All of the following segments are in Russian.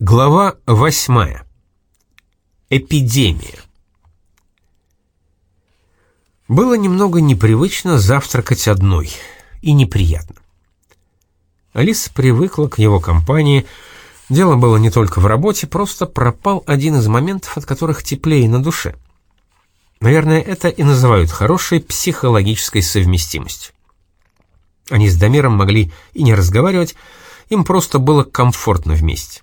Глава восьмая. Эпидемия. Было немного непривычно завтракать одной, и неприятно. Алиса привыкла к его компании, дело было не только в работе, просто пропал один из моментов, от которых теплее на душе. Наверное, это и называют хорошей психологической совместимостью. Они с Дамиром могли и не разговаривать, им просто было комфортно вместе.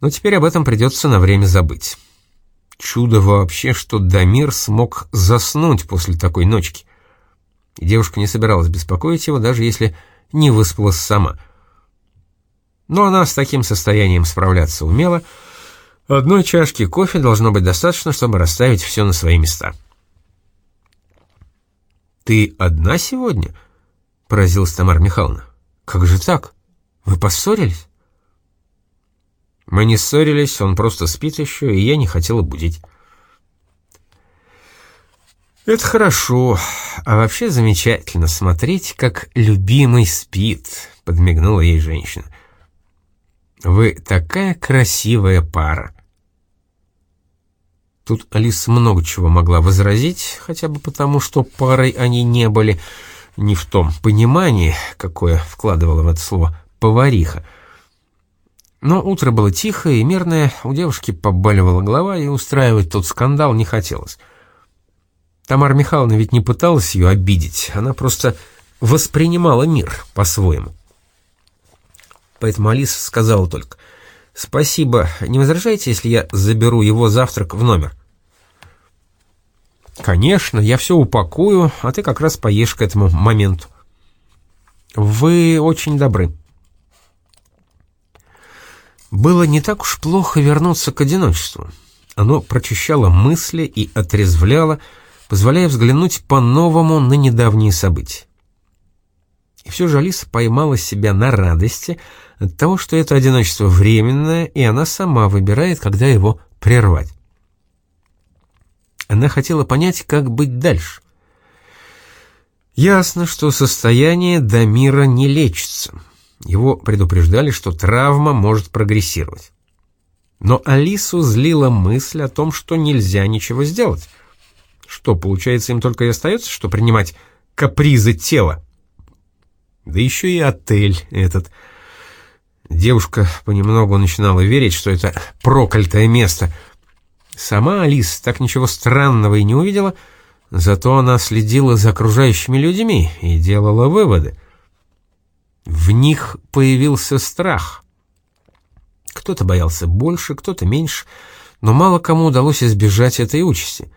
Но теперь об этом придется на время забыть. Чудо вообще, что Дамир смог заснуть после такой ночки. И девушка не собиралась беспокоить его, даже если не выспалась сама. Но она с таким состоянием справляться умела. Одной чашки кофе должно быть достаточно, чтобы расставить все на свои места. «Ты одна сегодня?» — поразилась Тамара Михайловна. «Как же так? Вы поссорились?» Мы не ссорились, он просто спит еще, и я не хотела будить. Это хорошо, а вообще замечательно смотреть, как любимый спит, подмигнула ей женщина. Вы такая красивая пара. Тут Алиса много чего могла возразить, хотя бы потому, что парой они не были, не в том понимании, какое вкладывала в это слово «повариха», но утро было тихое и мирное, у девушки побаливала голова, и устраивать тот скандал не хотелось. Тамара Михайловна ведь не пыталась ее обидеть, она просто воспринимала мир по-своему. Поэтому Алиса сказала только, «Спасибо, не возражаете, если я заберу его завтрак в номер?» «Конечно, я все упакую, а ты как раз поешь к этому моменту». «Вы очень добры», было не так уж плохо вернуться к одиночеству. Оно прочищало мысли и отрезвляло, позволяя взглянуть по-новому на недавние события. И все же Алиса поймала себя на радости от того, что это одиночество временное, и она сама выбирает, когда его прервать. Она хотела понять, как быть дальше. Ясно, что состояние до мира не лечится. Его предупреждали, что травма может прогрессировать. Но Алису злила мысль о том, что нельзя ничего сделать. Что, получается, им только и остается, что принимать капризы тела? Да еще и отель этот. Девушка понемногу начинала верить, что это проклятое место. Сама Алиса так ничего странного и не увидела, зато она следила за окружающими людьми и делала выводы — в них появился страх. Кто-то боялся больше, кто-то меньше, но мало кому удалось избежать этой участи.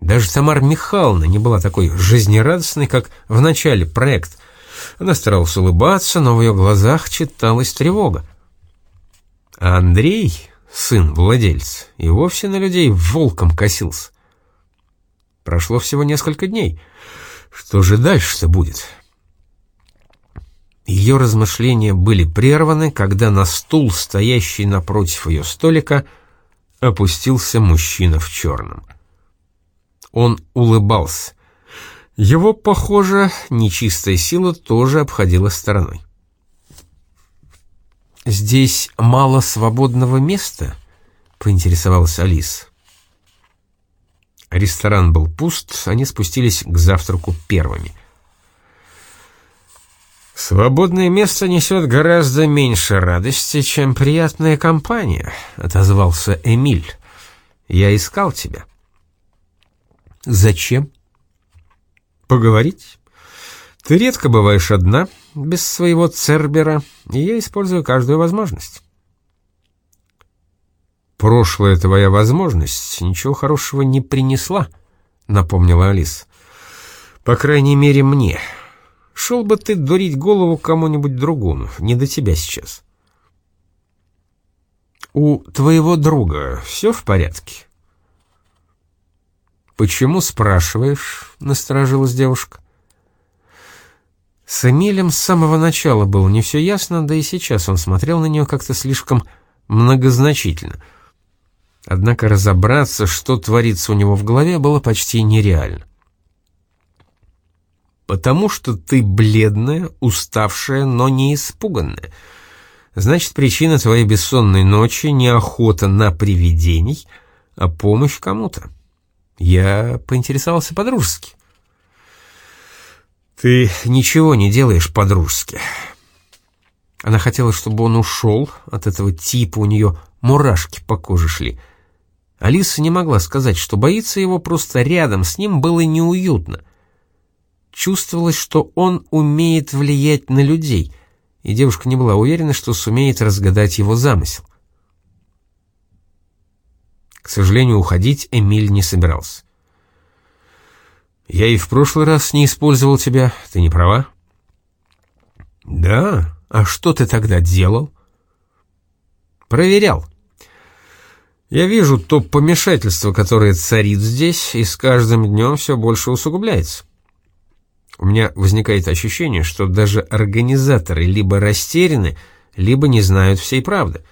Даже Тамара Михайловна не была такой жизнерадостной, как в начале проекта. Она старалась улыбаться, но в ее глазах читалась тревога. А Андрей, сын владельца, и вовсе на людей волком косился. Прошло всего несколько дней. Что же дальше-то будет? Ее размышления были прерваны, когда на стул, стоящий напротив ее столика, опустился мужчина в черном. Он улыбался. Его, похоже, нечистая сила тоже обходила стороной. «Здесь мало свободного места?» — поинтересовалась Алис. Ресторан был пуст, они спустились к завтраку первыми — «Свободное место несет гораздо меньше радости, чем приятная компания», — отозвался Эмиль. «Я искал тебя». «Зачем?» «Поговорить. Ты редко бываешь одна, без своего цербера, и я использую каждую возможность». «Прошлая твоя возможность ничего хорошего не принесла», — напомнила Алис. «По крайней мере, мне». Шел бы ты дурить голову кому-нибудь другому, не до тебя сейчас. У твоего друга все в порядке? Почему спрашиваешь? Насторожилась девушка. С Эмилем с самого начала было не все ясно, да и сейчас он смотрел на нее как-то слишком многозначительно. Однако разобраться, что творится у него в голове, было почти нереально. «Потому что ты бледная, уставшая, но не испуганная», Значит, причина твоей бессонной ночи не охота на привидений, а помощь кому-то. Я поинтересовался по-дружески. Ты ничего не делаешь по-дружески. Она хотела, чтобы он ушел, от этого типа у нее мурашки по коже шли. Алиса не могла сказать, что боится его, просто рядом с ним было неуютно. Чувствовалось, что он умеет влиять на людей, и девушка не была уверена, что сумеет разгадать его замысел. К сожалению, уходить Эмиль не собирался. «Я и в прошлый раз не использовал тебя, ты не права?» «Да? А что ты тогда делал?» «Проверял. Я вижу то помешательство, которое царит здесь, и с каждым днем все больше усугубляется. У меня возникает ощущение, что даже организаторы либо растеряны, либо не знают всей правды.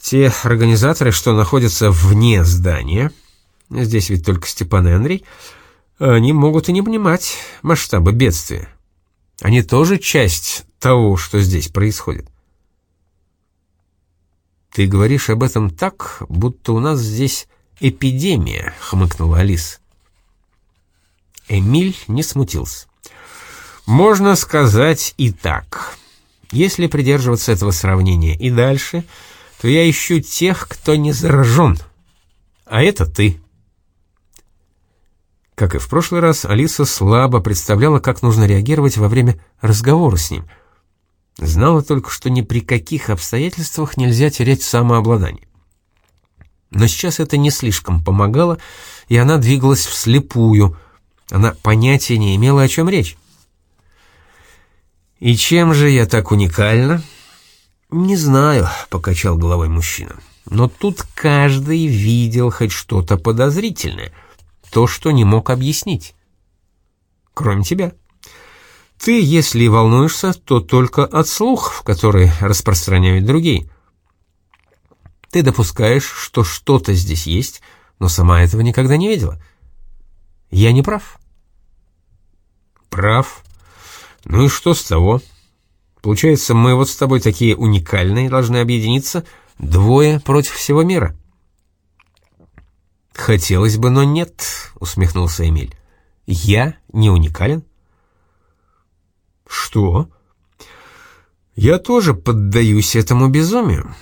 Те организаторы, что находятся вне здания, здесь ведь только Степан и Андрей, они могут и не понимать масштаба бедствия. Они тоже часть того, что здесь происходит. «Ты говоришь об этом так, будто у нас здесь эпидемия», — хмыкнула Алис. Эмиль не смутился. «Можно сказать и так. Если придерживаться этого сравнения и дальше, то я ищу тех, кто не заражен. А это ты». Как и в прошлый раз, Алиса слабо представляла, как нужно реагировать во время разговора с ним — Знала только, что ни при каких обстоятельствах нельзя терять самообладание. Но сейчас это не слишком помогало, и она двигалась вслепую. Она понятия не имела, о чем речь. «И чем же я так уникальна?» «Не знаю», — покачал головой мужчина. «Но тут каждый видел хоть что-то подозрительное, то, что не мог объяснить. Кроме тебя». Ты, если волнуешься, то только от слухов, которые распространяют другие. Ты допускаешь, что что-то здесь есть, но сама этого никогда не видела. Я не прав? Прав. Ну и что с того? Получается, мы вот с тобой такие уникальные, должны объединиться двое против всего мира. Хотелось бы, но нет, усмехнулся Эмиль. Я не уникален? «Что?» «Я тоже поддаюсь этому безумию.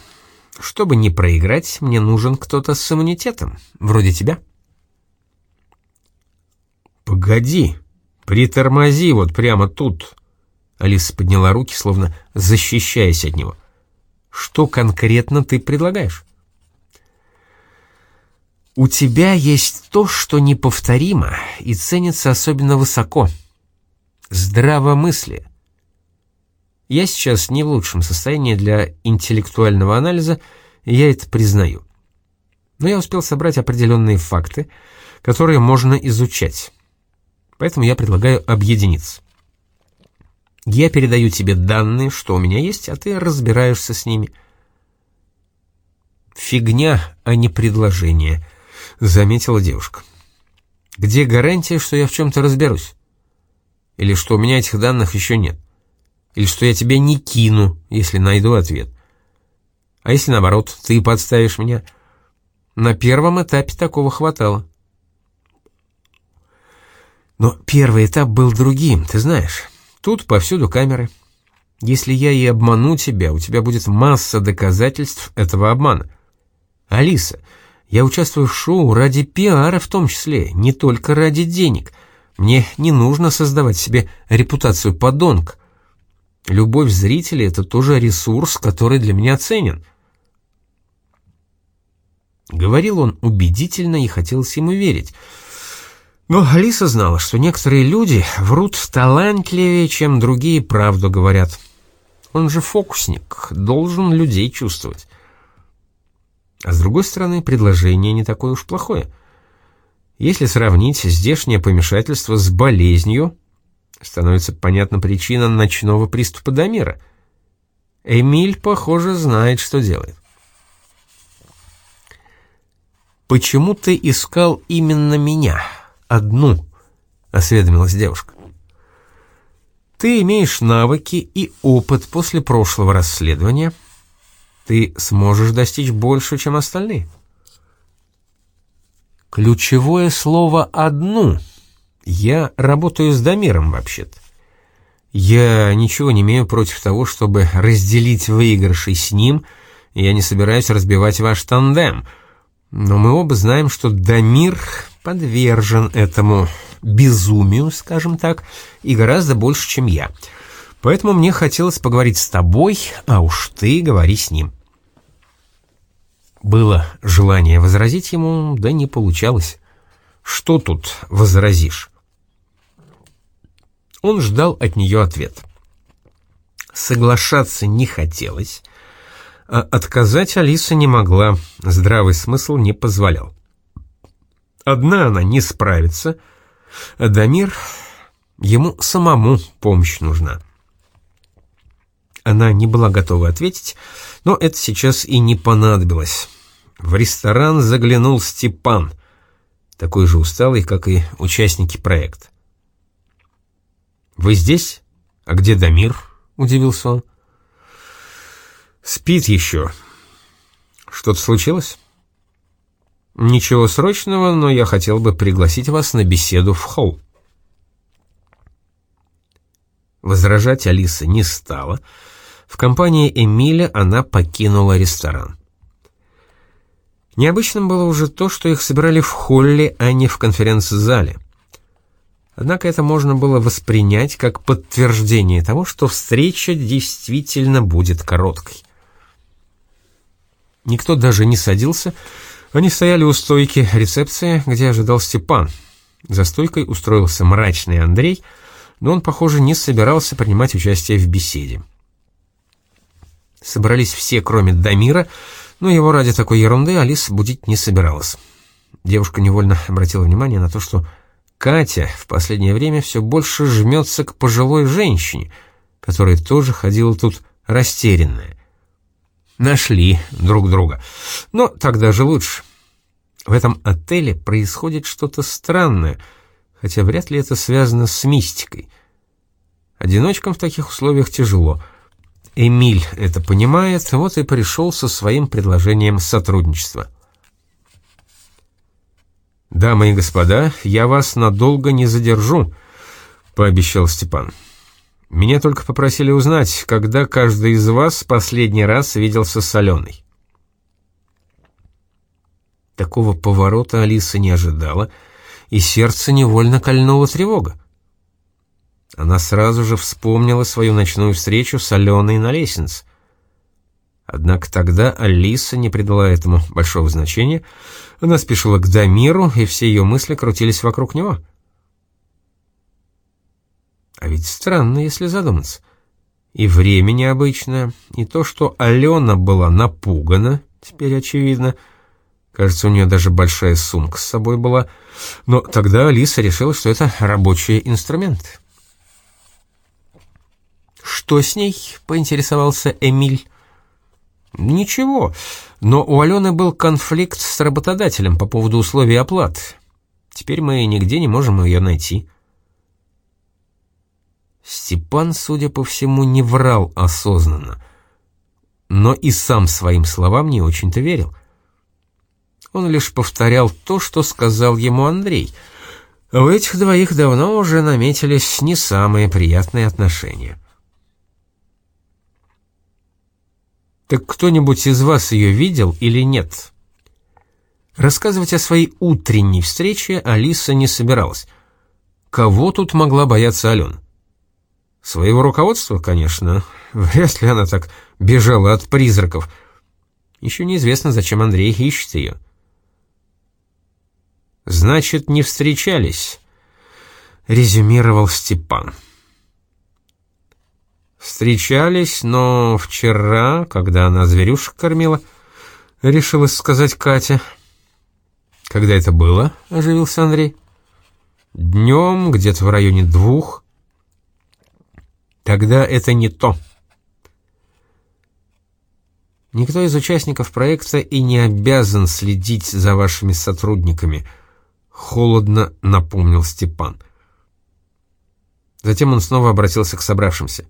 Чтобы не проиграть, мне нужен кто-то с иммунитетом, вроде тебя». «Погоди, притормози вот прямо тут». Алиса подняла руки, словно защищаясь от него. «Что конкретно ты предлагаешь?» «У тебя есть то, что неповторимо и ценится особенно высоко», здравомыслие. Я сейчас не в лучшем состоянии для интеллектуального анализа, я это признаю. Но я успел собрать определенные факты, которые можно изучать. Поэтому я предлагаю объединиться. Я передаю тебе данные, что у меня есть, а ты разбираешься с ними. «Фигня, а не предложение», — заметила девушка. «Где гарантия, что я в чем-то разберусь?» Или что у меня этих данных еще нет. Или что я тебя не кину, если найду ответ. А если наоборот, ты подставишь меня? На первом этапе такого хватало. Но первый этап был другим, ты знаешь. Тут повсюду камеры. Если я и обману тебя, у тебя будет масса доказательств этого обмана. Алиса, я участвую в шоу ради пиара в том числе, не только ради денег — мне не нужно создавать себе репутацию подонка. Любовь зрителей — это тоже ресурс, который для меня ценен. Говорил он убедительно и хотелось ему верить. Но Алиса знала, что некоторые люди врут талантливее, чем другие правду говорят. Он же фокусник, должен людей чувствовать. А с другой стороны, предложение не такое уж плохое — если сравнить здешнее помешательство с болезнью, становится понятна причина ночного приступа Дамира. Эмиль, похоже, знает, что делает. «Почему ты искал именно меня, одну?» — осведомилась девушка. Ты имеешь навыки и опыт после прошлого расследования. Ты сможешь достичь больше, чем остальные. Ключевое слово «одну». Я работаю с Дамиром, вообще-то. Я ничего не имею против того, чтобы разделить выигрыши с ним, я не собираюсь разбивать ваш тандем. Но мы оба знаем, что Дамир подвержен этому безумию, скажем так, и гораздо больше, чем я. Поэтому мне хотелось поговорить с тобой, а уж ты говори с ним. Было желание возразить ему, да не получалось. Что тут возразишь? Он ждал от нее ответ. Соглашаться не хотелось, а отказать Алиса не могла, здравый смысл не позволял. Одна она не справится, а Дамир, ему самому помощь нужна. Она не была готова ответить, но это сейчас и не понадобилось. В ресторан заглянул Степан, такой же усталый, как и участники проекта. «Вы здесь? А где Дамир?» — удивился он. «Спит еще. Что-то случилось?» «Ничего срочного, но я хотел бы пригласить вас на беседу в холл». Возражать Алиса не стала. В компании Эмиля она покинула ресторан. Необычным было уже то, что их собирали в холле, а не в конференц-зале. Однако это можно было воспринять как подтверждение того, что встреча действительно будет короткой. Никто даже не садился, они стояли у стойки рецепции, где ожидал Степан. За стойкой устроился мрачный Андрей, но он, похоже, не собирался принимать участие в беседе. Собрались все, кроме Дамира, но его ради такой ерунды Алиса будить не собиралась. Девушка невольно обратила внимание на то, что Катя в последнее время все больше жмется к пожилой женщине, которая тоже ходила тут растерянная. Нашли друг друга. Но так даже лучше. В этом отеле происходит что-то странное, хотя вряд ли это связано с мистикой. Одиночкам в таких условиях тяжело. Эмиль это понимает, вот и пришел со своим предложением сотрудничества. «Дамы и господа, я вас надолго не задержу», — пообещал Степан. «Меня только попросили узнать, когда каждый из вас последний раз виделся с Аленой». Такого поворота Алиса не ожидала, и сердце невольно кольнула тревога. Она сразу же вспомнила свою ночную встречу с Аленой на лестнице. Однако тогда Алиса не придала этому большого значения. Она спешила к Дамиру, и все ее мысли крутились вокруг него. А ведь странно, если задуматься. И время необычное, и то, что Алена была напугана, теперь очевидно. Кажется, у нее даже большая сумка с собой была. Но тогда Алиса решила, что это рабочий инструмент. «Что с ней?» — поинтересовался Эмиль. Ничего, но у Алены был конфликт с работодателем по поводу условий оплаты. Теперь мы нигде не можем ее найти. Степан, судя по всему, не врал осознанно, но и сам своим словам не очень-то верил. Он лишь повторял то, что сказал ему Андрей. У этих двоих давно уже наметились не самые приятные отношения. Так кто-нибудь из вас ее видел или нет? Рассказывать о своей утренней встрече Алиса не собиралась. Кого тут могла бояться Алена? Своего руководства, конечно. Вряд ли она так бежала от призраков. Еще неизвестно, зачем Андрей ищет ее. «Значит, не встречались», — резюмировал Степан. Встречались, но вчера, когда она зверюшек кормила, решилась сказать Катя. Когда это было? оживился Андрей. Днем, где-то в районе двух. Тогда это не то. Никто из участников проекта и не обязан следить за вашими сотрудниками, холодно напомнил Степан. Затем он снова обратился к собравшимся.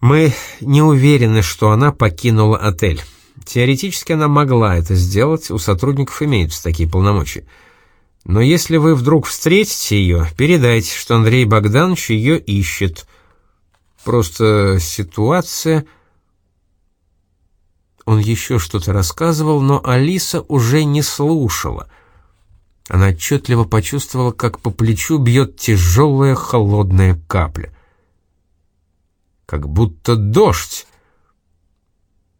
«Мы не уверены, что она покинула отель. Теоретически она могла это сделать, у сотрудников имеются такие полномочия. Но если вы вдруг встретите ее, передайте, что Андрей Богданович ее ищет. Просто ситуация...» Он еще что-то рассказывал, но Алиса уже не слушала. Она отчетливо почувствовала, как по плечу бьет тяжелая холодная капля. Как будто дождь.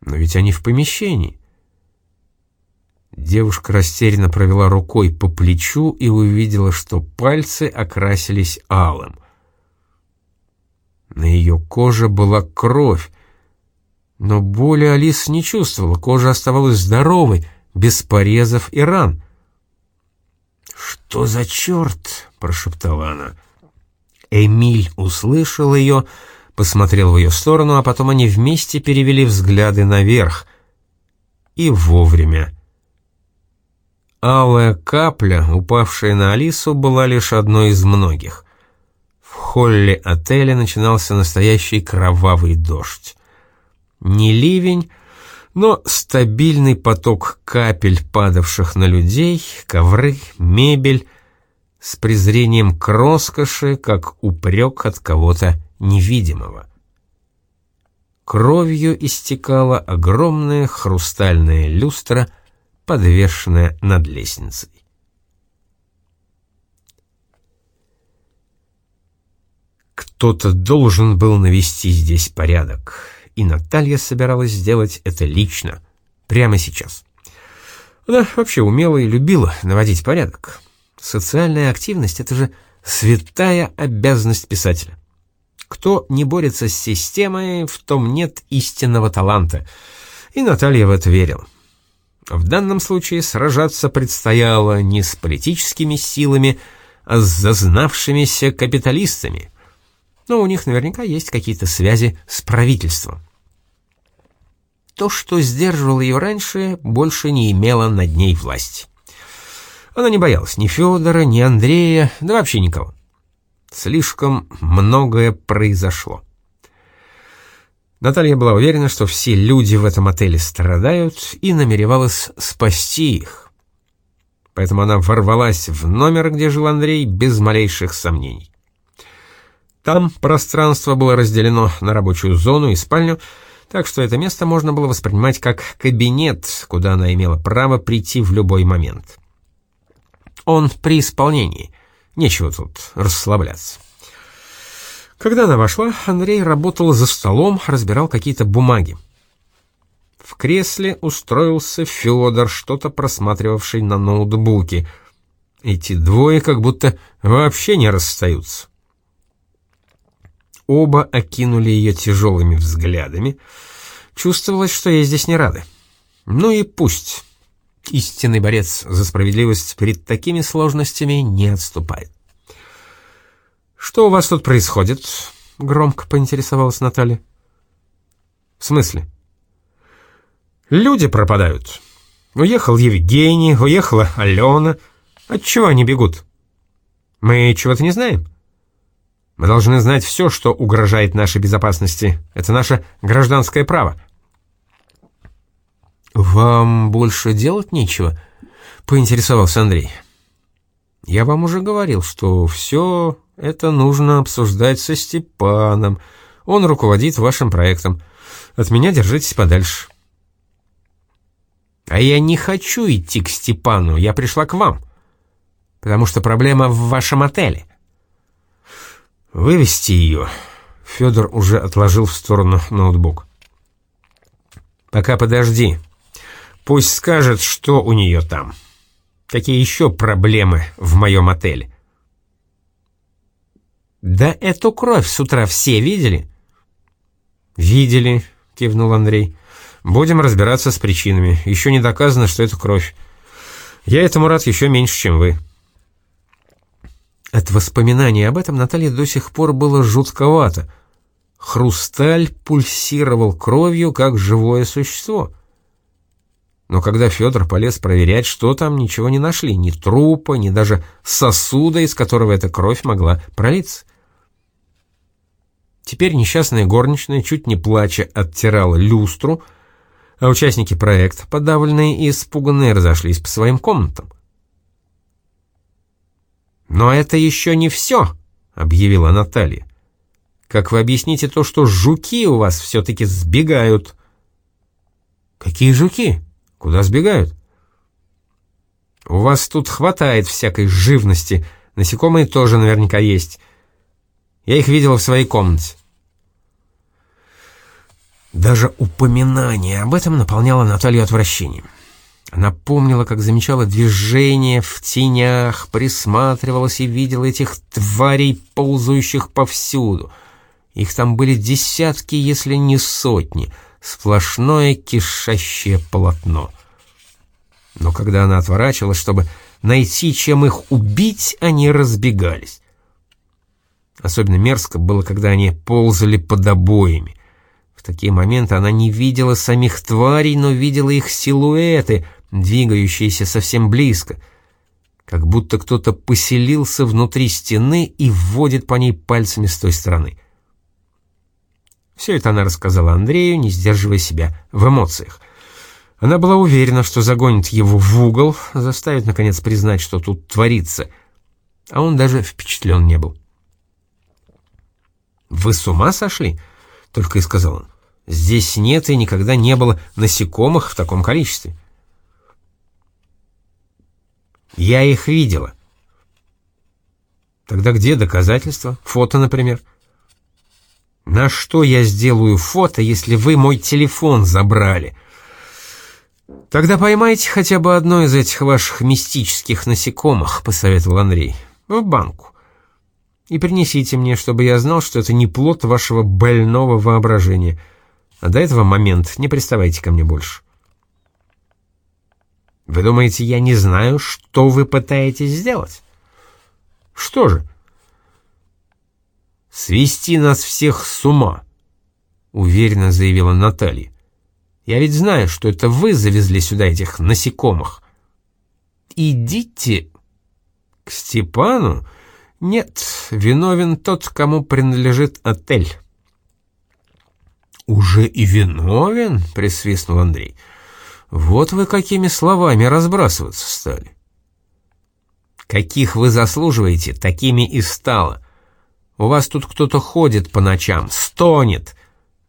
Но ведь они в помещении. Девушка растерянно провела рукой по плечу и увидела, что пальцы окрасились алым. На ее коже была кровь, но боли Алис не чувствовала, кожа оставалась здоровой, без порезов и ран. «Что за черт?» — прошептала она. Эмиль услышал ее, посмотрел в ее сторону, а потом они вместе перевели взгляды наверх. И вовремя. Алая капля, упавшая на Алису, была лишь одной из многих. В холле отеля начинался настоящий кровавый дождь. Не ливень, но стабильный поток капель, падавших на людей, ковры, мебель, с презрением к роскоши, как упрек от кого-то невидимого. Кровью истекала огромная хрустальная люстра, подвешенная над лестницей. Кто-то должен был навести здесь порядок и Наталья собиралась сделать это лично, прямо сейчас. Она вообще умела и любила наводить порядок. Социальная активность — это же святая обязанность писателя. Кто не борется с системой, в том нет истинного таланта. И Наталья в это верила. В данном случае сражаться предстояло не с политическими силами, а с зазнавшимися капиталистами. Но у них наверняка есть какие-то связи с правительством. То, что сдерживало ее раньше, больше не имело над ней власти. Она не боялась ни Федора, ни Андрея, да вообще никого. Слишком многое произошло. Наталья была уверена, что все люди в этом отеле страдают, и намеревалась спасти их. Поэтому она ворвалась в номер, где жил Андрей, без малейших сомнений. Там пространство было разделено на рабочую зону и спальню, так что это место можно было воспринимать как кабинет, куда она имела право прийти в любой момент. Он при исполнении, нечего тут расслабляться. Когда она вошла, Андрей работал за столом, разбирал какие-то бумаги. В кресле устроился Федор, что-то просматривавший на ноутбуке. Эти двое как будто вообще не расстаются. Оба окинули ее тяжелыми взглядами. Чувствовалось, что ей здесь не рады. Ну и пусть. Истинный борец за справедливость перед такими сложностями не отступает. «Что у вас тут происходит?» — громко поинтересовалась Наталья. «В смысле?» «Люди пропадают. Уехал Евгений, уехала Алена. Отчего они бегут? Мы чего-то не знаем?» Мы должны знать все, что угрожает нашей безопасности. Это наше гражданское право». «Вам больше делать нечего?» — поинтересовался Андрей. «Я вам уже говорил, что все это нужно обсуждать со Степаном. Он руководит вашим проектом. От меня держитесь подальше». «А я не хочу идти к Степану, я пришла к вам, потому что проблема в вашем отеле». «Вывести ее». Федор уже отложил в сторону ноутбук. «Пока подожди. Пусть скажет, что у нее там. Какие еще проблемы в моем отеле?» «Да эту кровь с утра все видели?» «Видели», — кивнул Андрей. «Будем разбираться с причинами. Еще не доказано, что это кровь. Я этому рад еще меньше, чем вы». От воспоминаний об этом Наталье до сих пор было жутковато. Хрусталь пульсировал кровью, как живое существо. Но когда Федор полез проверять, что там, ничего не нашли, ни трупа, ни даже сосуда, из которого эта кровь могла пролиться. Теперь несчастная горничная, чуть не плача, оттирала люстру, а участники проекта, подавленные и испуганные, разошлись по своим комнатам. «Но это еще не все», — объявила Наталья. «Как вы объясните то, что жуки у вас все-таки сбегают?» «Какие жуки? Куда сбегают?» «У вас тут хватает всякой живности, насекомые тоже наверняка есть. Я их видела в своей комнате». Даже упоминание об этом наполняло Наталью отвращением. Она помнила, как замечала движение в тенях, присматривалась и видела этих тварей, ползающих повсюду. Их там были десятки, если не сотни, сплошное кишащее полотно. Но когда она отворачивалась, чтобы найти, чем их убить, они разбегались. Особенно мерзко было, когда они ползали под обоями. В такие моменты она не видела самих тварей, но видела их силуэты — двигающиеся совсем близко, как будто кто-то поселился внутри стены и вводит по ней пальцами с той стороны. Все это она рассказала Андрею, не сдерживая себя в эмоциях. Она была уверена, что загонит его в угол, заставит, наконец, признать, что тут творится, а он даже впечатлен не был. «Вы с ума сошли?» — только и сказал он. «Здесь нет и никогда не было насекомых в таком количестве». Я их видела. Тогда где доказательства? Фото, например. На что я сделаю фото, если вы мой телефон забрали? Тогда поймайте хотя бы одно из этих ваших мистических насекомых, посоветовал Андрей. В банку. И принесите мне, чтобы я знал, что это не плод вашего больного воображения. А до этого момента не приставайте ко мне больше. Вы думаете, я не знаю, что вы пытаетесь сделать? Что же? Свести нас всех с ума, уверенно заявила Наталья. Я ведь знаю, что это вы завезли сюда этих насекомых. Идите к Степану. Нет, виновен тот, кому принадлежит отель. Уже и виновен, присвистнул Андрей. Вот вы какими словами разбрасываться стали. Каких вы заслуживаете, такими и стало. У вас тут кто-то ходит по ночам, стонет.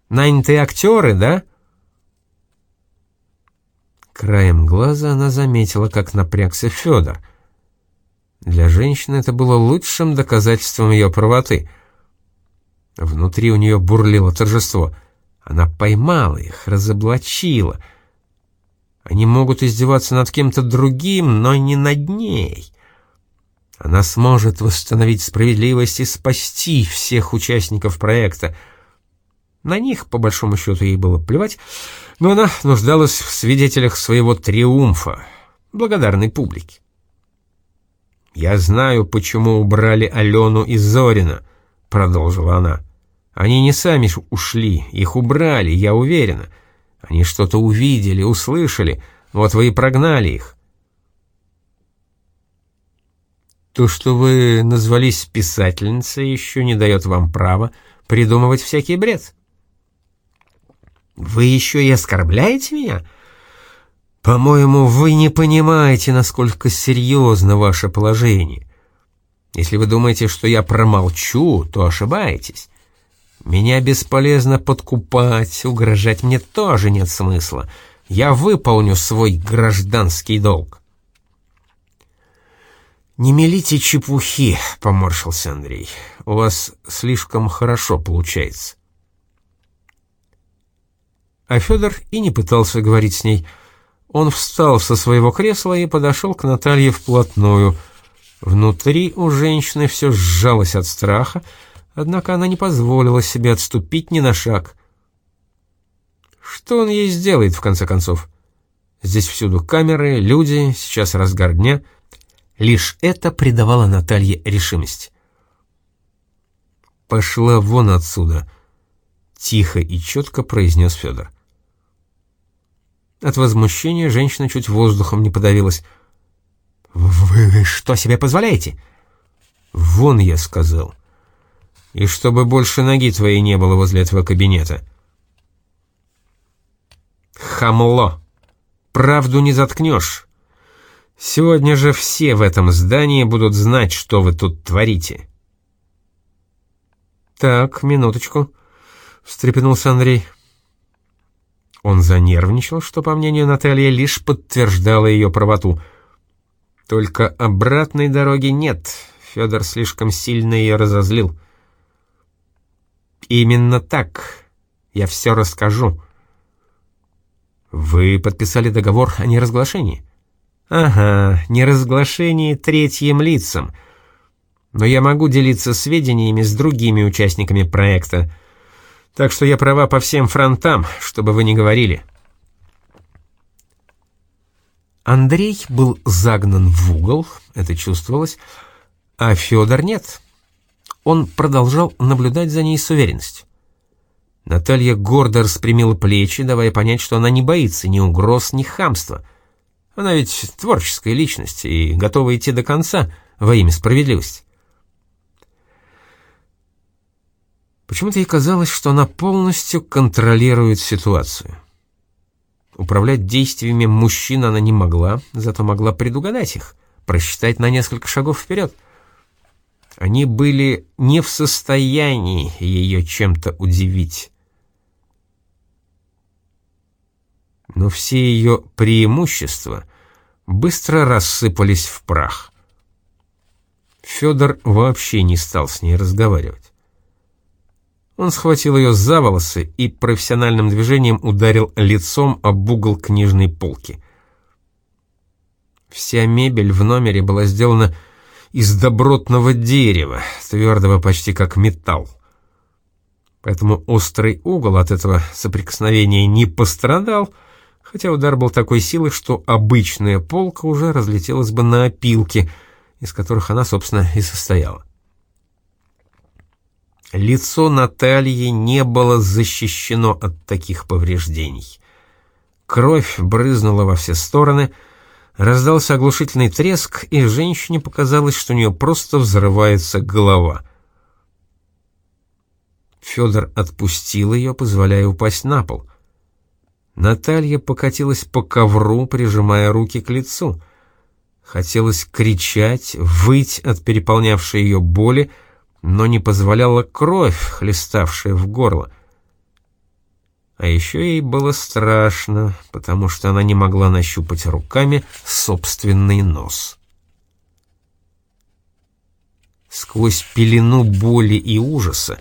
Нанятые актеры, да? Краем глаза она заметила, как напрягся Федор. Для женщины это было лучшим доказательством ее правоты. Внутри у нее бурлило торжество. Она поймала их, разоблачила — они могут издеваться над кем-то другим, но не над ней. Она сможет восстановить справедливость и спасти всех участников проекта. На них, по большому счету, ей было плевать, но она нуждалась в свидетелях своего триумфа, благодарной публике. «Я знаю, почему убрали Алену из Зорина», — продолжила она. «Они не сами ушли, их убрали, я уверена». Они что-то увидели, услышали, вот вы и прогнали их. То, что вы назвались писательницей, еще не дает вам права придумывать всякий бред. Вы еще и оскорбляете меня? По-моему, вы не понимаете, насколько серьезно ваше положение. Если вы думаете, что я промолчу, то ошибаетесь. Меня бесполезно подкупать, угрожать мне тоже нет смысла. Я выполню свой гражданский долг. «Не мелите чепухи», — поморщился Андрей. «У вас слишком хорошо получается». А Федор и не пытался говорить с ней. Он встал со своего кресла и подошел к Наталье вплотную. Внутри у женщины все сжалось от страха, Однако она не позволила себе отступить ни на шаг. Что он ей сделает, в конце концов? Здесь всюду камеры, люди, сейчас разгар дня. Лишь это придавало Наталье решимость. «Пошла вон отсюда», — тихо и четко произнес Федор. От возмущения женщина чуть воздухом не подавилась. «Вы что себе позволяете?» «Вон, я сказал». И чтобы больше ноги твоей не было возле этого кабинета. Хамло! Правду не заткнешь. Сегодня же все в этом здании будут знать, что вы тут творите. Так, минуточку, встрепенулся Андрей. Он занервничал, что, по мнению Натальи, лишь подтверждало ее правоту. Только обратной дороги нет. Федор слишком сильно ее разозлил. «Именно так. Я все расскажу». «Вы подписали договор о неразглашении?» «Ага, неразглашение третьим лицам. Но я могу делиться сведениями с другими участниками проекта. Так что я права по всем фронтам, чтобы вы не говорили». Андрей был загнан в угол, это чувствовалось, а Федор нет. Он продолжал наблюдать за ней с уверенностью. Наталья гордо распрямила плечи, давая понять, что она не боится ни угроз, ни хамства. Она ведь творческая личность и готова идти до конца во имя справедливости. Почему-то ей казалось, что она полностью контролирует ситуацию. Управлять действиями мужчин она не могла, зато могла предугадать их, просчитать на несколько шагов вперед. Они были не в состоянии ее чем-то удивить. но все ее преимущества быстро рассыпались в прах. Федор вообще не стал с ней разговаривать. Он схватил ее за волосы и профессиональным движением ударил лицом об угол книжной полки. Вся мебель в номере была сделана из добротного дерева, твердого почти как металл. Поэтому острый угол от этого соприкосновения не пострадал — хотя удар был такой силы, что обычная полка уже разлетелась бы на опилки, из которых она, собственно, и состояла. Лицо Натальи не было защищено от таких повреждений. Кровь брызнула во все стороны, раздался оглушительный треск, и женщине показалось, что у нее просто взрывается голова. Федор отпустил ее, позволяя упасть на пол — Наталья покатилась по ковру, прижимая руки к лицу. Хотелось кричать, выть от переполнявшей ее боли, но не позволяла кровь, хлеставшая в горло. А еще ей было страшно, потому что она не могла нащупать руками собственный нос. Сквозь пелену боли и ужаса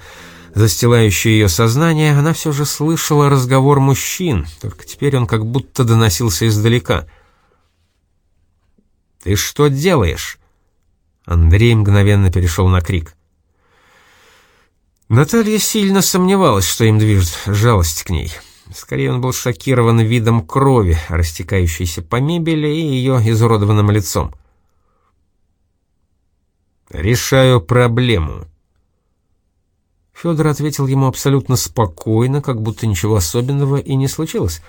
застилающее ее сознание, она все же слышала разговор мужчин, только теперь он как будто доносился издалека. «Ты что делаешь?» Андрей мгновенно перешел на крик. Наталья сильно сомневалась, что им движет жалость к ней. Скорее, он был шокирован видом крови, растекающейся по мебели и ее изуродованным лицом. «Решаю проблему», Федор ответил ему абсолютно спокойно, как будто ничего особенного и не случилось.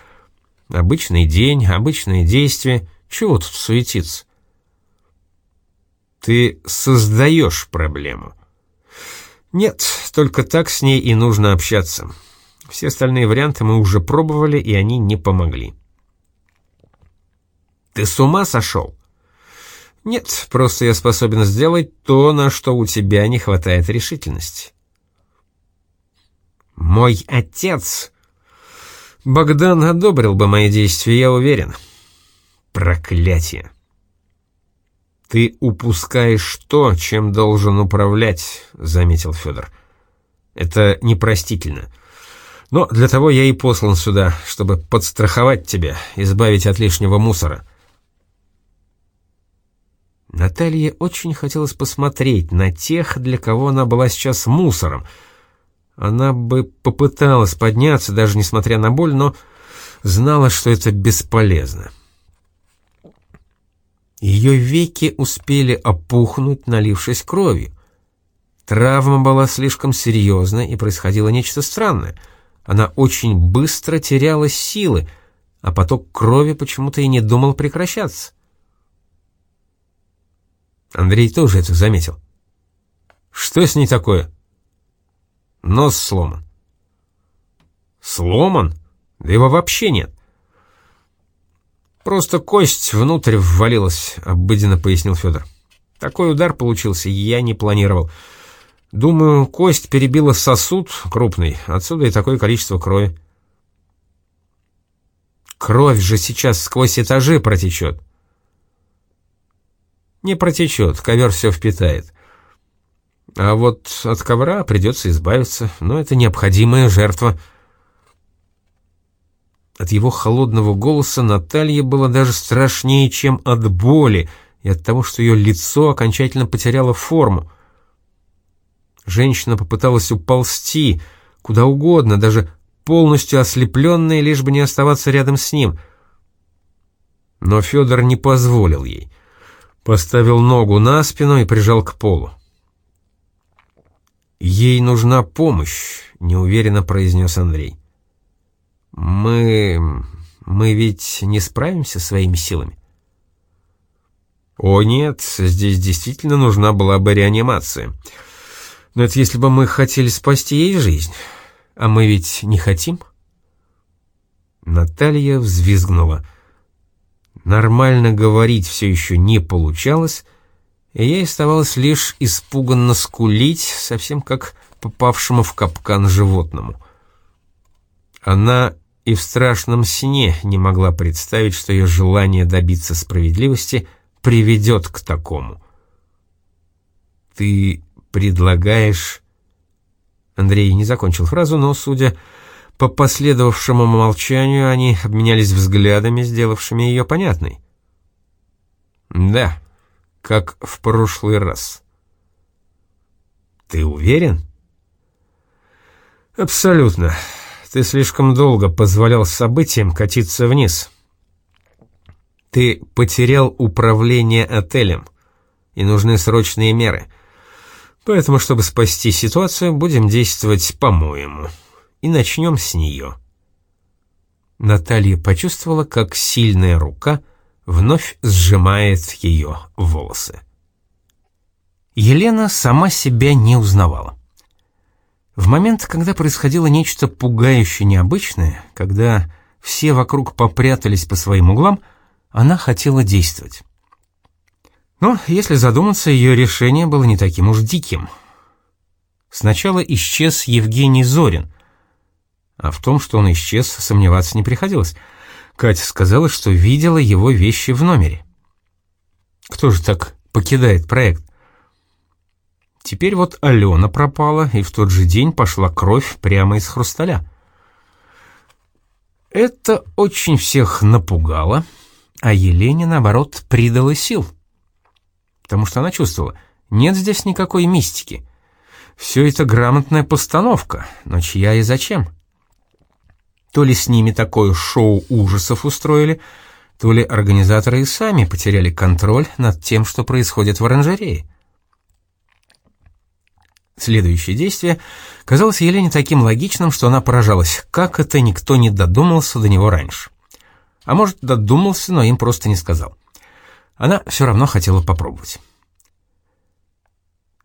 Обычный день, обычные действия, чего тут суетиться? Ты создаешь проблему. Нет, только так с ней и нужно общаться. Все остальные варианты мы уже пробовали, и они не помогли. Ты с ума сошел? Нет, просто я способен сделать то, на что у тебя не хватает решительности. Мой отец... Богдан одобрил бы мои действия, я уверен. Проклятие. Ты упускаешь то, чем должен управлять, заметил Федор. Это непростительно. Но для того я и послан сюда, чтобы подстраховать тебя, избавить от лишнего мусора. Наталье очень хотелось посмотреть на тех, для кого она была сейчас мусором — она бы попыталась подняться, даже несмотря на боль, но знала, что это бесполезно. Ее веки успели опухнуть, налившись кровью. Травма была слишком серьезной, и происходило нечто странное. Она очень быстро теряла силы, а поток крови почему-то и не думал прекращаться. Андрей тоже это заметил. «Что с ней такое?» Нос сломан. Сломан? Да его вообще нет. Просто кость внутрь ввалилась, обыденно пояснил Федор. Такой удар получился, я не планировал. Думаю, кость перебила сосуд крупный, отсюда и такое количество крови. Кровь же сейчас сквозь этажи протечет. Не протечет, ковер все впитает. А вот от ковра придется избавиться, но это необходимая жертва. От его холодного голоса Наталье было даже страшнее, чем от боли, и от того, что ее лицо окончательно потеряло форму. Женщина попыталась уползти, куда угодно, даже полностью ослепленная, лишь бы не оставаться рядом с ним. Но Федор не позволил ей. Поставил ногу на спину и прижал к полу. «Ей нужна помощь», — неуверенно произнес Андрей. «Мы... мы ведь не справимся своими силами?» «О нет, здесь действительно нужна была бы реанимация. Но это если бы мы хотели спасти ей жизнь. А мы ведь не хотим?» Наталья взвизгнула. Нормально говорить все еще не получалось, и ей оставалось лишь испуганно скулить, совсем как попавшему в капкан животному. Она и в страшном сне не могла представить, что ее желание добиться справедливости приведет к такому. «Ты предлагаешь...» Андрей не закончил фразу, но, судя по последовавшему молчанию, они обменялись взглядами, сделавшими ее понятной. «Да, как в прошлый раз». «Ты уверен?» «Абсолютно. Ты слишком долго позволял событиям катиться вниз. Ты потерял управление отелем, и нужны срочные меры. Поэтому, чтобы спасти ситуацию, будем действовать по-моему. И начнем с нее». Наталья почувствовала, как сильная рука вновь сжимает ее волосы. Елена сама себя не узнавала. В момент, когда происходило нечто пугающе необычное, когда все вокруг попрятались по своим углам, она хотела действовать. Но, если задуматься, ее решение было не таким уж диким. Сначала исчез Евгений Зорин, а в том, что он исчез, сомневаться не приходилось. Катя сказала, что видела его вещи в номере. Кто же так покидает проект? Теперь вот Алена пропала, и в тот же день пошла кровь прямо из хрусталя. Это очень всех напугало, а Елене, наоборот, придало сил. Потому что она чувствовала, нет здесь никакой мистики. Все это грамотная постановка, но чья и зачем? То ли с ними такое шоу ужасов устроили, то ли организаторы и сами потеряли контроль над тем, что происходит в оранжерее. Следующее действие казалось Елене таким логичным, что она поражалась, как это никто не додумался до него раньше. А может, додумался, но им просто не сказал. Она все равно хотела попробовать.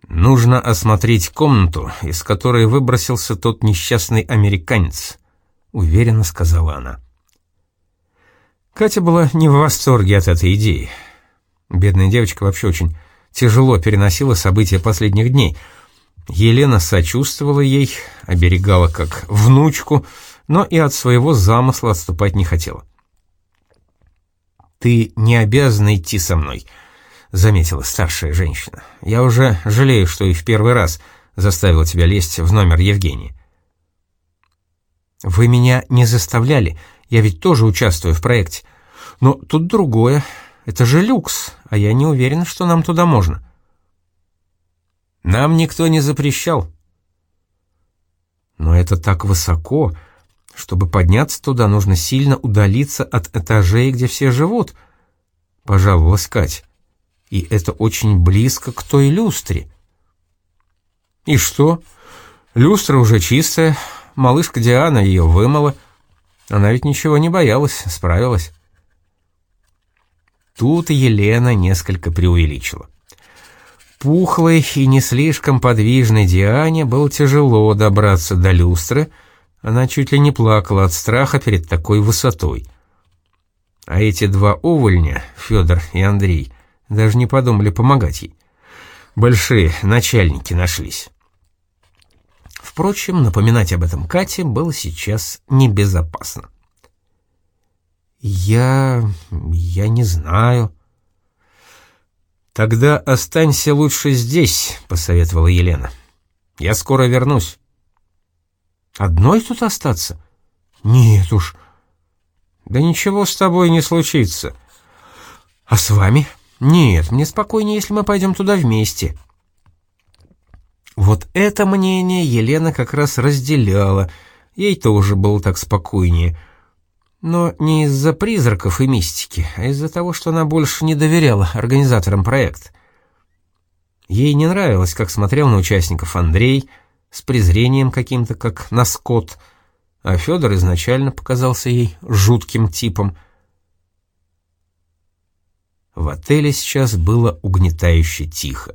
«Нужно осмотреть комнату, из которой выбросился тот несчастный американец», — уверенно сказала она. Катя была не в восторге от этой идеи. Бедная девочка вообще очень тяжело переносила события последних дней — Елена сочувствовала ей, оберегала как внучку, но и от своего замысла отступать не хотела. «Ты не обязана идти со мной», — заметила старшая женщина. «Я уже жалею, что и в первый раз заставила тебя лезть в номер Евгения». «Вы меня не заставляли, я ведь тоже участвую в проекте. Но тут другое, это же люкс, а я не уверена, что нам туда можно». Нам никто не запрещал. Но это так высоко. Чтобы подняться туда, нужно сильно удалиться от этажей, где все живут, — пожаловалась Кать. И это очень близко к той люстре. И что? Люстра уже чистая, малышка Диана ее вымыла. Она ведь ничего не боялась, справилась. Тут Елена несколько преувеличила. Пухлой и не слишком подвижной Диане было тяжело добраться до люстры, она чуть ли не плакала от страха перед такой высотой. А эти два увольня, Федор и Андрей, даже не подумали помогать ей. Большие начальники нашлись. Впрочем, напоминать об этом Кате было сейчас небезопасно. «Я... я не знаю». «Тогда останься лучше здесь», — посоветовала Елена. «Я скоро вернусь». «Одной тут остаться?» «Нет уж». «Да ничего с тобой не случится». «А с вами?» «Нет, мне спокойнее, если мы пойдем туда вместе». Вот это мнение Елена как раз разделяла, ей тоже было так спокойнее. Но не из-за призраков и мистики, а из-за того, что она больше не доверяла организаторам проекта. Ей не нравилось, как смотрел на участников Андрей, с презрением каким-то, как на скот, а Федор изначально показался ей жутким типом. В отеле сейчас было угнетающе тихо.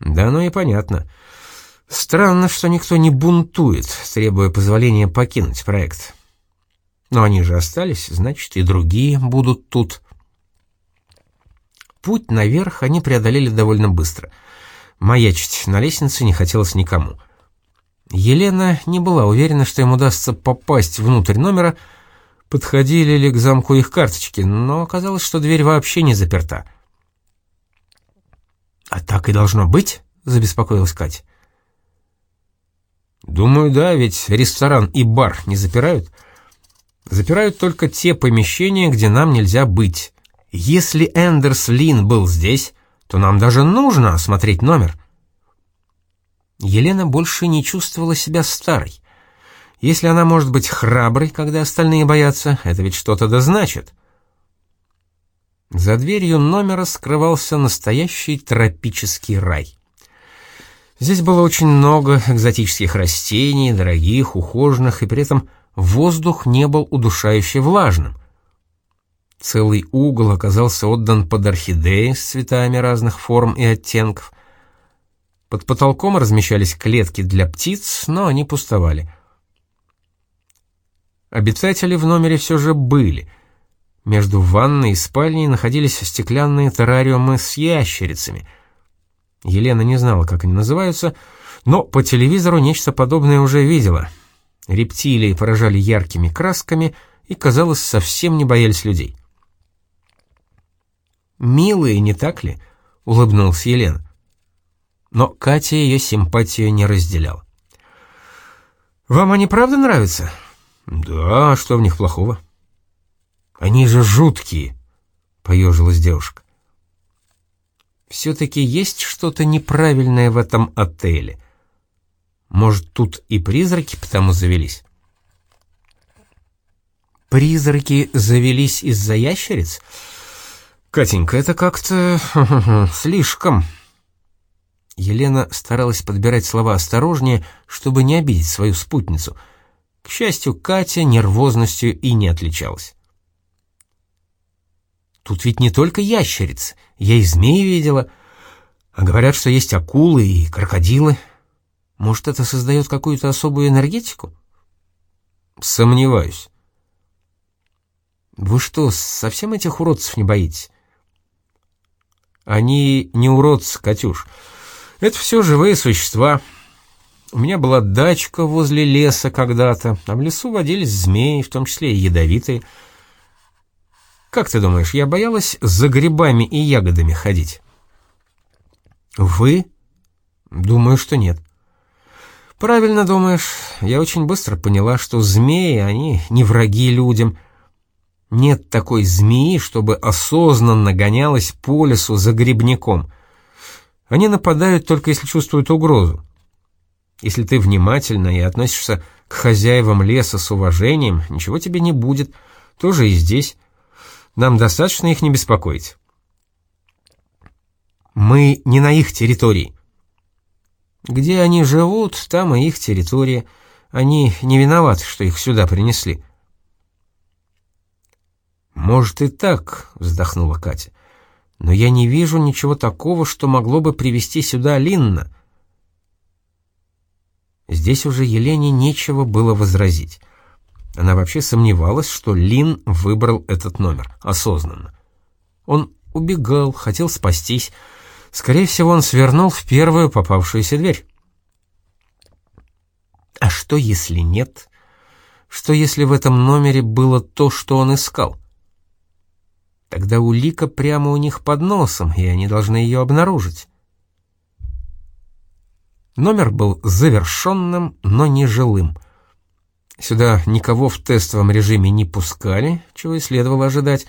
Да ну и понятно. Странно, что никто не бунтует, требуя позволения покинуть проект. Но они же остались, значит, и другие будут тут. Путь наверх они преодолели довольно быстро. Маячить на лестнице не хотелось никому. Елена не была уверена, что им удастся попасть внутрь номера, подходили ли к замку их карточки, но оказалось, что дверь вообще не заперта. «А так и должно быть?» — забеспокоилась Катя. «Думаю, да, ведь ресторан и бар не запирают. Запирают только те помещения, где нам нельзя быть. Если Эндерс Лин был здесь, то нам даже нужно осмотреть номер». Елена больше не чувствовала себя старой. Если она может быть храброй, когда остальные боятся, это ведь что-то да значит. За дверью номера скрывался настоящий тропический рай. Здесь было очень много экзотических растений, дорогих, ухоженных, и при этом воздух не был удушающе влажным. Целый угол оказался отдан под орхидеи с цветами разных форм и оттенков. Под потолком размещались клетки для птиц, но они пустовали. Обитатели в номере все же были — между ванной и спальней находились стеклянные террариумы с ящерицами. Елена не знала, как они называются, но по телевизору нечто подобное уже видела. Рептилии поражали яркими красками и, казалось, совсем не боялись людей. «Милые, не так ли?» — улыбнулась Елена. Но Катя ее симпатию не разделяла. «Вам они правда нравятся?» «Да, что в них плохого?» Они же жуткие!» — поежилась девушка. «Все-таки есть что-то неправильное в этом отеле. Может, тут и призраки потому завелись?» «Призраки завелись из-за ящериц?» «Катенька, это как-то слишком...» Елена старалась подбирать слова осторожнее, чтобы не обидеть свою спутницу. К счастью, Катя нервозностью и не отличалась. Тут ведь не только ящериц, я и змеи видела. А говорят, что есть акулы и крокодилы. Может, это создает какую-то особую энергетику? Сомневаюсь. Вы что, совсем этих уродцев не боитесь? Они не уродцы, Катюш. Это все живые существа. У меня была дачка возле леса когда-то, а в лесу водились змеи, в том числе и ядовитые. Как ты думаешь, я боялась за грибами и ягодами ходить? Вы? Думаю, что нет. Правильно думаешь. Я очень быстро поняла, что змеи, они не враги людям. Нет такой змеи, чтобы осознанно гонялась по лесу за грибником. Они нападают только если чувствуют угрозу. Если ты внимательно и относишься к хозяевам леса с уважением, ничего тебе не будет. Тоже и здесь. Нам достаточно их не беспокоить. Мы не на их территории. Где они живут, там и их территория. Они не виноваты, что их сюда принесли. «Может и так», — вздохнула Катя. но я не вижу ничего такого, что могло бы привести сюда Линна. Здесь уже Елене нечего было возразить. Она вообще сомневалась, что Лин выбрал этот номер осознанно. Он убегал, хотел спастись. Скорее всего, он свернул в первую попавшуюся дверь. А что, если нет? Что, если в этом номере было то, что он искал? Тогда улика прямо у них под носом, и они должны ее обнаружить. Номер был завершенным, но не жилым. Сюда никого в тестовом режиме не пускали, чего и следовало ожидать.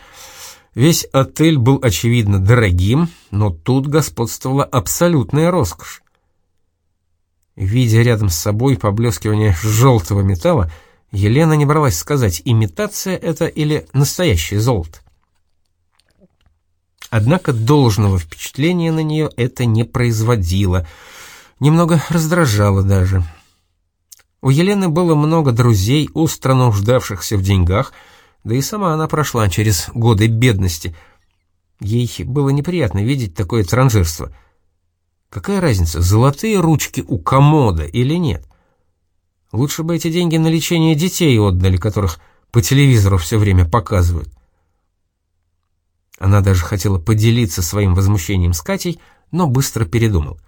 Весь отель был, очевидно, дорогим, но тут господствовала абсолютная роскошь. Видя рядом с собой поблескивание желтого металла, Елена не бралась сказать, имитация это или настоящее золото. Однако должного впечатления на нее это не производило, немного раздражало даже. У Елены было много друзей, остро нуждавшихся в деньгах, да и сама она прошла через годы бедности. Ей было неприятно видеть такое транжирство. Какая разница, золотые ручки у комода или нет? Лучше бы эти деньги на лечение детей отдали, которых по телевизору все время показывают. Она даже хотела поделиться своим возмущением с Катей, но быстро передумал.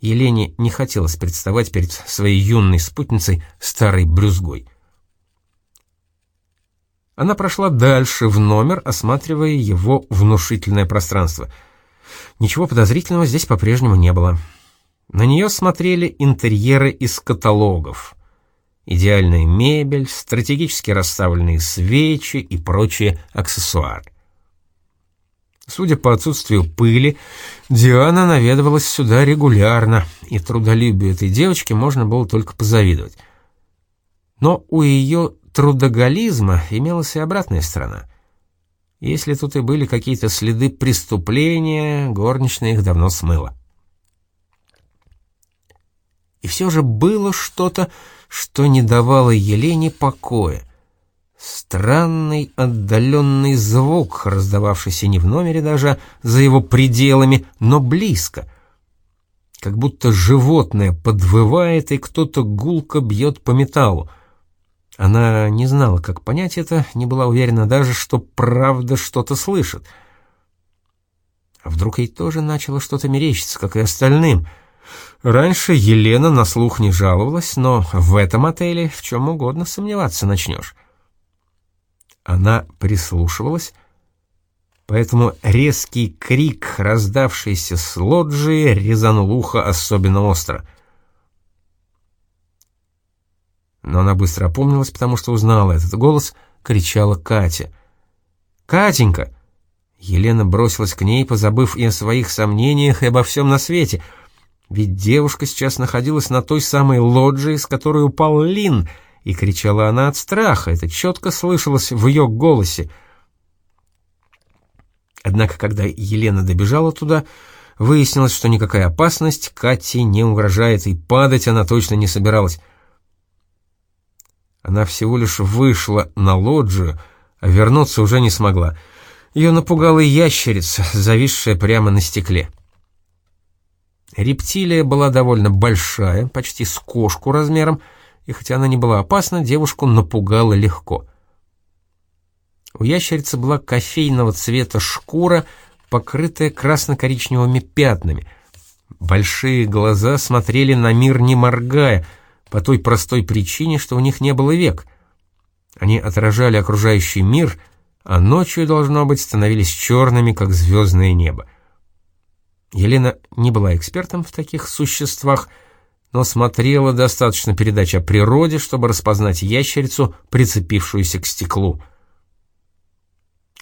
Елене не хотелось представать перед своей юной спутницей старой брюзгой. Она прошла дальше в номер, осматривая его внушительное пространство. Ничего подозрительного здесь по-прежнему не было. На нее смотрели интерьеры из каталогов. Идеальная мебель, стратегически расставленные свечи и прочие аксессуары. Судя по отсутствию пыли, Диана наведывалась сюда регулярно, и трудолюбию этой девочки можно было только позавидовать. Но у ее трудоголизма имелась и обратная сторона. Если тут и были какие-то следы преступления, горничная их давно смыла. И все же было что-то, что не давало Елене покоя. Странный отдаленный звук, раздававшийся не в номере даже, за его пределами, но близко. Как будто животное подвывает, и кто-то гулко бьет по металлу. Она не знала, как понять это, не была уверена даже, что правда что-то слышит. А вдруг ей тоже начало что-то мерещиться, как и остальным. Раньше Елена на слух не жаловалась, но в этом отеле в чем угодно сомневаться начнешь. Она прислушивалась, поэтому резкий крик, раздавшийся с лоджии, резанул ухо особенно остро. Но она быстро опомнилась, потому что узнала этот голос, кричала Катя. «Катенька!» Елена бросилась к ней, позабыв и о своих сомнениях, и обо всем на свете. Ведь девушка сейчас находилась на той самой лоджии, с которой упал Лин — и кричала она от страха, это четко слышалось в ее голосе. Однако, когда Елена добежала туда, выяснилось, что никакая опасность Кате не угрожает, и падать она точно не собиралась. Она всего лишь вышла на лоджию, а вернуться уже не смогла. Ее напугала ящерица, зависшая прямо на стекле. Рептилия была довольно большая, почти с кошку размером, и хотя она не была опасна, девушку напугала легко. У ящерицы была кофейного цвета шкура, покрытая красно-коричневыми пятнами. Большие глаза смотрели на мир не моргая, по той простой причине, что у них не было век. Они отражали окружающий мир, а ночью, должно быть, становились черными, как звездное небо. Елена не была экспертом в таких существах, но смотрела достаточно передач о природе, чтобы распознать ящерицу, прицепившуюся к стеклу.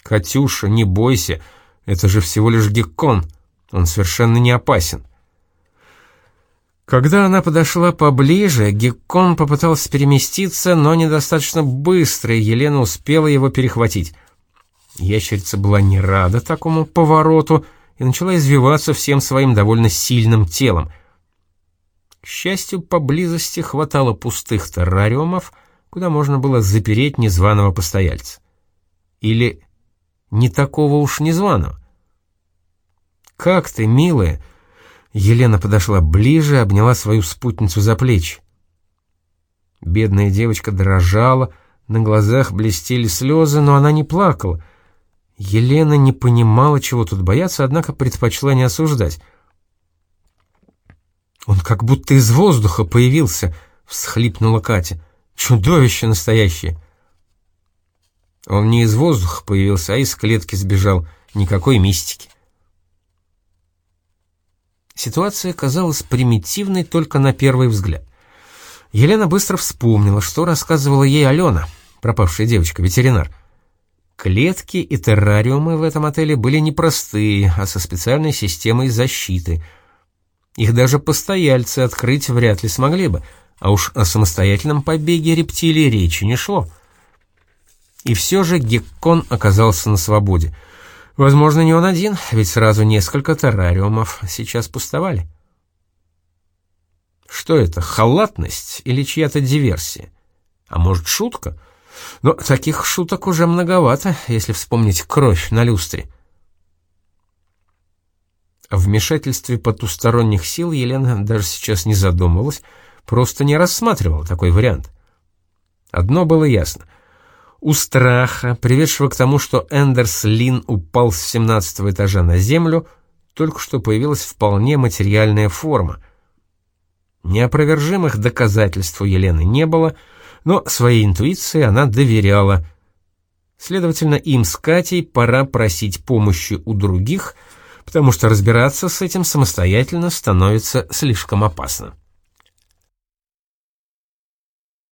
«Катюша, не бойся, это же всего лишь геккон, он совершенно не опасен». Когда она подошла поближе, Геккон попытался переместиться, но недостаточно быстро, и Елена успела его перехватить. Ящерица была не рада такому повороту и начала извиваться всем своим довольно сильным телом — к счастью, поблизости хватало пустых террариумов, куда можно было запереть незваного постояльца. Или не такого уж незваного. как ты, милая?» Елена подошла ближе, обняла свою спутницу за плечи. Бедная девочка дрожала, на глазах блестели слезы, но она не плакала. Елена не понимала, чего тут бояться, однако предпочла не осуждать. «Он как будто из воздуха появился», — всхлипнула Катя. «Чудовище настоящее!» Он не из воздуха появился, а из клетки сбежал. Никакой мистики. Ситуация казалась примитивной только на первый взгляд. Елена быстро вспомнила, что рассказывала ей Алена, пропавшая девочка-ветеринар. Клетки и террариумы в этом отеле были непростые, а со специальной системой защиты. Их даже постояльцы открыть вряд ли смогли бы, а уж о самостоятельном побеге рептилий речи не шло. И все же Геккон оказался на свободе. Возможно, не он один, ведь сразу несколько террариумов сейчас пустовали. Что это, халатность или чья-то диверсия? А может, шутка? Но таких шуток уже многовато, если вспомнить кровь на люстре. О вмешательстве потусторонних сил Елена даже сейчас не задумывалась, просто не рассматривала такой вариант. Одно было ясно. У страха, приведшего к тому, что Эндерс Лин упал с 17 этажа на землю, только что появилась вполне материальная форма. Неопровержимых доказательств у Елены не было, но своей интуиции она доверяла. Следовательно, им с Катей пора просить помощи у других, потому что разбираться с этим самостоятельно становится слишком опасно.